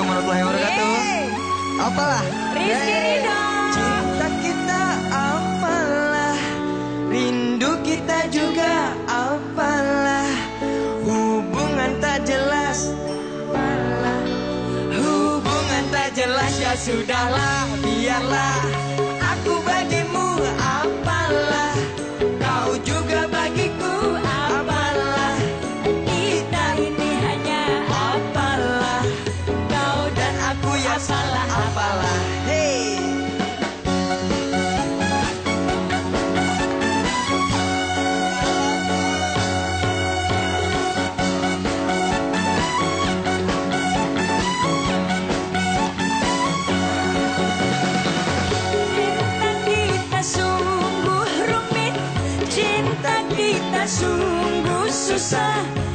Assalamualaikum warahmatullahi wabarakatuh. Apalah? Rizky Ridho. Cinta kita apalah? Rindu kita juga apalah? Hubungan tak jelas. Apalah? Hubungan tak jelas ya sudahlah, biarlah. Aku bagimu sungguh susah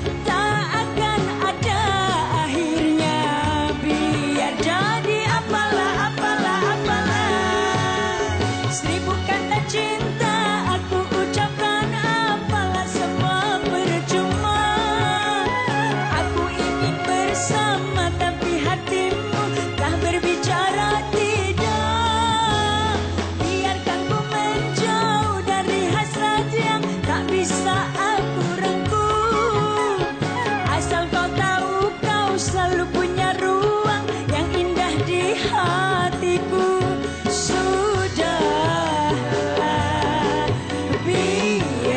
bisa aku rengkuh Asal kau tahu kau selalu punya ruang Yang indah di hatiku. Sudah biarlah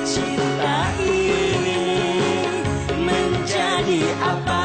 Cinta ini menjadi apa